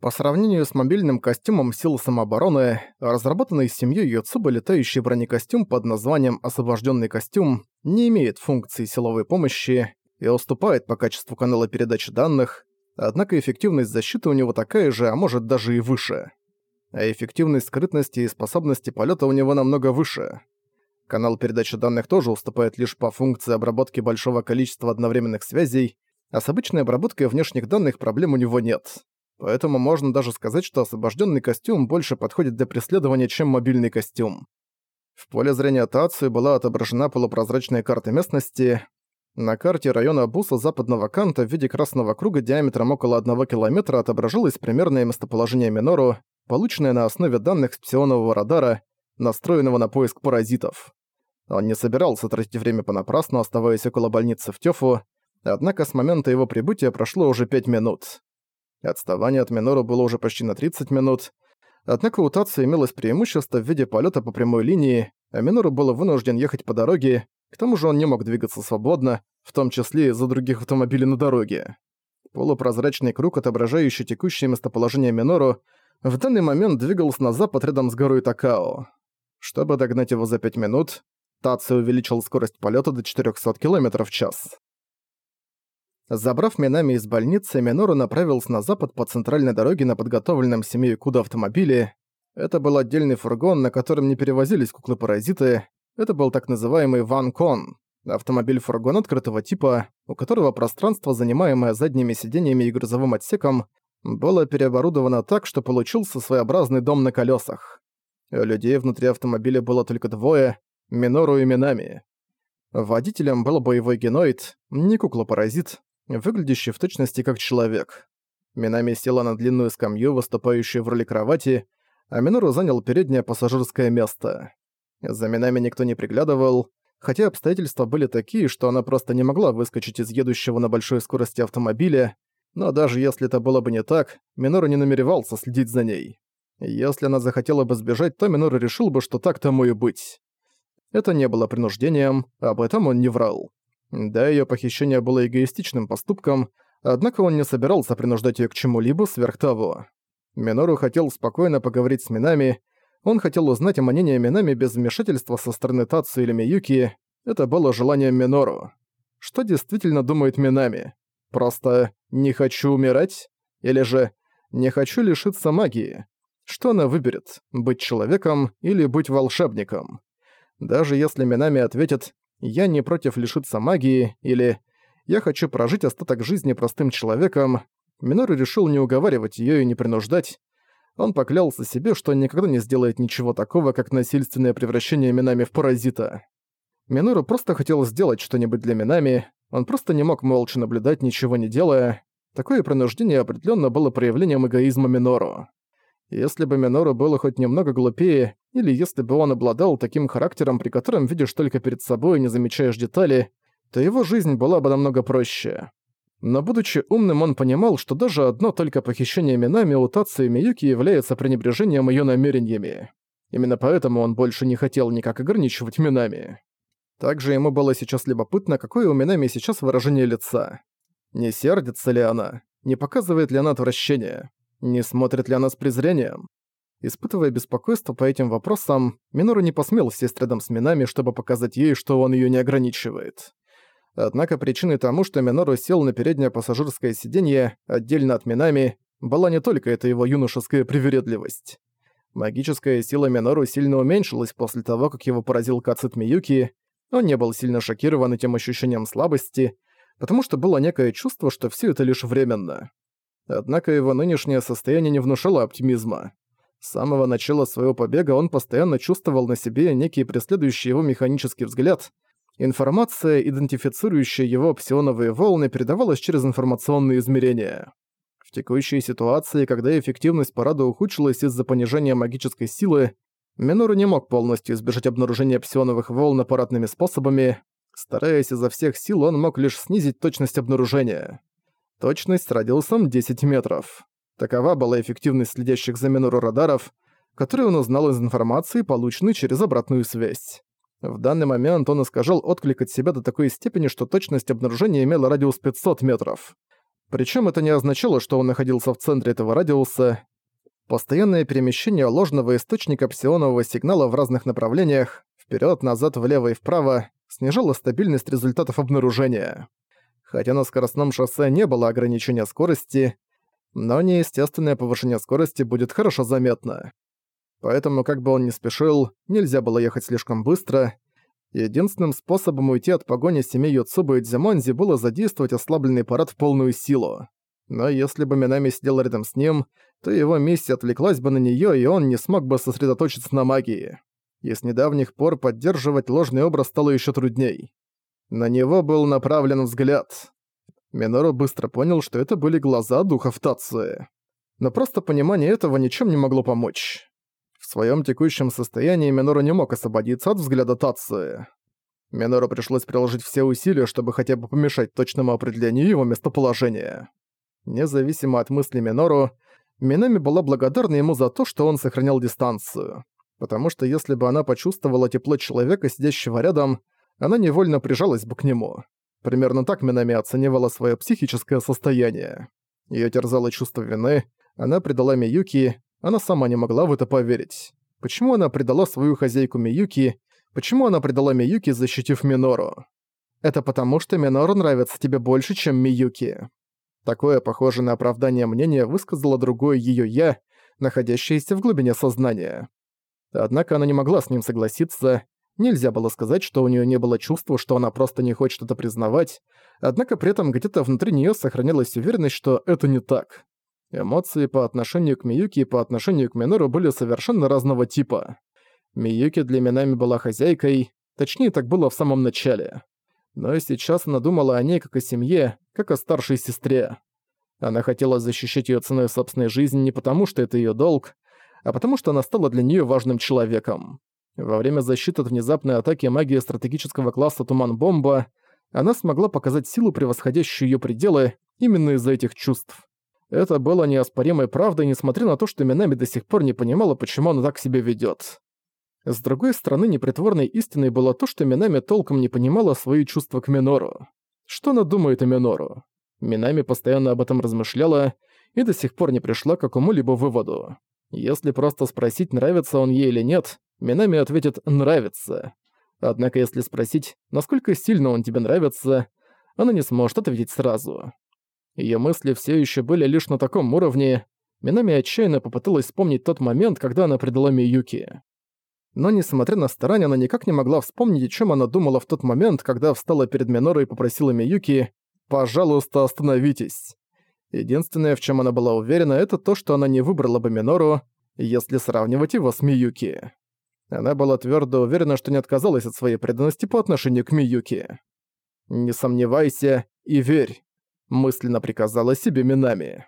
По сравнению с мобильным костюмом сил самообороны, разработанный семьей Йоцуба летающий бронекостюм под названием «Освобожденный костюм» не имеет функции силовой помощи и уступает по качеству канала передачи данных, однако эффективность защиты у него такая же, а может даже и выше. А эффективность скрытности и способности полета у него намного выше. Канал передачи данных тоже уступает лишь по функции обработки большого количества одновременных связей, а с обычной обработкой внешних данных проблем у него нет. Поэтому можно даже сказать, что освобожденный костюм больше подходит для преследования, чем мобильный костюм. В поле зрения Тацию была отображена полупрозрачная карта местности. На карте района Буса западного Канта в виде красного круга диаметром около 1 километра отображалось примерное местоположение Минору, полученное на основе данных с псионового радара, настроенного на поиск паразитов. Он не собирался тратить время понапрасну, оставаясь около больницы в Тёфу, однако с момента его прибытия прошло уже 5 минут. Отставание от Минору было уже почти на 30 минут, однако у Татсу имелось преимущество в виде полета по прямой линии, а Минору был вынужден ехать по дороге, к тому же он не мог двигаться свободно, в том числе из-за других автомобилей на дороге. Полупрозрачный круг, отображающий текущее местоположение Минору, в данный момент двигался на запад рядом с горой Такао. Чтобы догнать его за 5 минут, Татсу увеличил скорость полета до 400 км в час. Забрав Минами из больницы, Минору направился на запад по центральной дороге на подготовленном семьей Куда автомобиле. Это был отдельный фургон, на котором не перевозились куклы-паразиты. Это был так называемый Ван Кон, автомобиль-фургон открытого типа, у которого пространство, занимаемое задними сиденьями и грузовым отсеком, было переоборудовано так, что получился своеобразный дом на колесах. Людей внутри автомобиля было только двое — Минору и Минами. Водителем был боевой геноид, не кукла-паразит, выглядящий в точности как человек. Минами села на длинную скамью, выступающую в роли кровати, а Минору занял переднее пассажирское место. За Минами никто не приглядывал, хотя обстоятельства были такие, что она просто не могла выскочить из едущего на большой скорости автомобиля, но даже если это было бы не так, Минору не намеревался следить за ней. Если она захотела бы сбежать, то Минору решил бы, что так тому и быть. Это не было принуждением, об этом он не врал. Да, её похищение было эгоистичным поступком, однако он не собирался принуждать её к чему-либо сверх того. Минору хотел спокойно поговорить с Минами, он хотел узнать о мнении Минами без вмешательства со стороны Тацу или Миюки, это было желанием Минору. Что действительно думает Минами? Просто «не хочу умирать?» Или же «не хочу лишиться магии?» Что она выберет, быть человеком или быть волшебником? Даже если Минами ответит «Я не против лишиться магии» или «Я хочу прожить остаток жизни простым человеком», Минору решил не уговаривать её и не принуждать. Он поклялся себе, что никогда не сделает ничего такого, как насильственное превращение Минами в паразита. Минору просто хотел сделать что-нибудь для Минами, он просто не мог молча наблюдать, ничего не делая. Такое принуждение определенно было проявлением эгоизма Минору. Если бы Минору было хоть немного глупее, или если бы он обладал таким характером, при котором видишь только перед собой и не замечаешь детали, то его жизнь была бы намного проще. Но будучи умным, он понимал, что даже одно только похищение Минами у Татсу и Миюки является пренебрежением ее намерениями. Именно поэтому он больше не хотел никак ограничивать Минами. Также ему было сейчас любопытно, какое у Минами сейчас выражение лица. Не сердится ли она? Не показывает ли она отвращение? Не смотрит ли она с презрением? Испытывая беспокойство по этим вопросам, Минору не посмел сесть рядом с Минами, чтобы показать ей, что он её не ограничивает. Однако причиной тому, что Минору сел на переднее пассажирское сиденье, отдельно от Минами, была не только эта его юношеская привередливость. Магическая сила Минору сильно уменьшилась после того, как его поразил Кацит Миюки. Он не был сильно шокирован этим ощущением слабости, потому что было некое чувство, что всё это лишь временно. Однако его нынешнее состояние не внушало оптимизма. С самого начала своего побега он постоянно чувствовал на себе некий преследующий его механический взгляд. Информация, идентифицирующая его псионовые волны, передавалась через информационные измерения. В текущей ситуации, когда эффективность парада ухудшилась из-за понижения магической силы, Минору не мог полностью избежать обнаружения псионовых волн аппаратными способами. Стараясь изо всех сил, он мог лишь снизить точность обнаружения. Точность радиусом 10 метров. Такова была эффективность следящих за Минору радаров, которые он узнал из информации, полученной через обратную связь. В данный момент он искажал отклик от себя до такой степени, что точность обнаружения имела радиус 500 метров. Причем это не означало, что он находился в центре этого радиуса. Постоянное перемещение ложного источника псионового сигнала в разных направлениях, вперед, назад, влево и вправо, снижало стабильность результатов обнаружения. Хотя на скоростном шоссе не было ограничения скорости, но неестественное повышение скорости будет хорошо заметно. Поэтому, как бы он ни спешил, нельзя было ехать слишком быстро. Единственным способом уйти от погони семьи Юцубы и Дзимонзи было задействовать ослабленный парад в полную силу. Но если бы Минами сидел рядом с ним, то его миссия отвлеклась бы на неё, и он не смог бы сосредоточиться на магии. И с недавних пор поддерживать ложный образ стало ещё трудней. На него был направлен взгляд. Минору быстро понял, что это были глаза духов Тации. Но просто понимание этого ничем не могло помочь. В своем текущем состоянии Минору не мог освободиться от взгляда Тации. Минору пришлось приложить все усилия, чтобы хотя бы помешать точному определению его местоположения. Независимо от мысли Минору, Минами была благодарна ему за то, что он сохранял дистанцию. Потому что если бы она почувствовала тепло человека, сидящего рядом, она невольно прижалась бы к нему. Примерно так Минами оценивала свое психическое состояние. Её терзало чувство вины, она предала Миюки, она сама не могла в это поверить. Почему она предала свою хозяйку Миюки? Почему она предала Миюки, защитив Минору? Это потому, что Минору нравится тебе больше, чем Миюки. Такое похожее на оправдание мнение высказало другое её «я», находящееся в глубине сознания. Однако она не могла с ним согласиться, Нельзя было сказать, что у нее не было чувства, что она просто не хочет это признавать, однако при этом где-то внутри нее сохранялась уверенность, что это не так. Эмоции по отношению к Миюки и по отношению к Минору были совершенно разного типа. Миюки для Минами была хозяйкой, точнее так было в самом начале. Но сейчас она думала о ней как о семье, как о старшей сестре. Она хотела защищать ее ценой собственной жизни не потому, что это ее долг, а потому что она стала для нее важным человеком. Во время защиты от внезапной атаки магии стратегического класса Туман-Бомба она смогла показать силу, превосходящую ее пределы, именно из-за этих чувств. Это было неоспоримой правдой, несмотря на то, что Минами до сих пор не понимала, почему она так себя ведет. С другой стороны, непритворной истиной было то, что Минами толком не понимала свои чувства к Минору. Что она думает о Минору? Минами постоянно об этом размышляла и до сих пор не пришла к какому-либо выводу. Если просто спросить, нравится он ей или нет, Минами ответит «нравится». Однако если спросить, насколько сильно он тебе нравится, она не сможет ответить сразу. Её мысли всё ещё были лишь на таком уровне. Минами отчаянно попыталась вспомнить тот момент, когда она предала Миюки. Но несмотря на старания, она никак не могла вспомнить, о чём она думала в тот момент, когда встала перед Минорой и попросила Миюки «Пожалуйста, остановитесь». Единственное, в чём она была уверена, это то, что она не выбрала бы Минору, если сравнивать его с Миюки. Она была твердо уверена, что не отказалась от своей преданности по отношению к Миюки. «Не сомневайся и верь», — мысленно приказала себе Минами.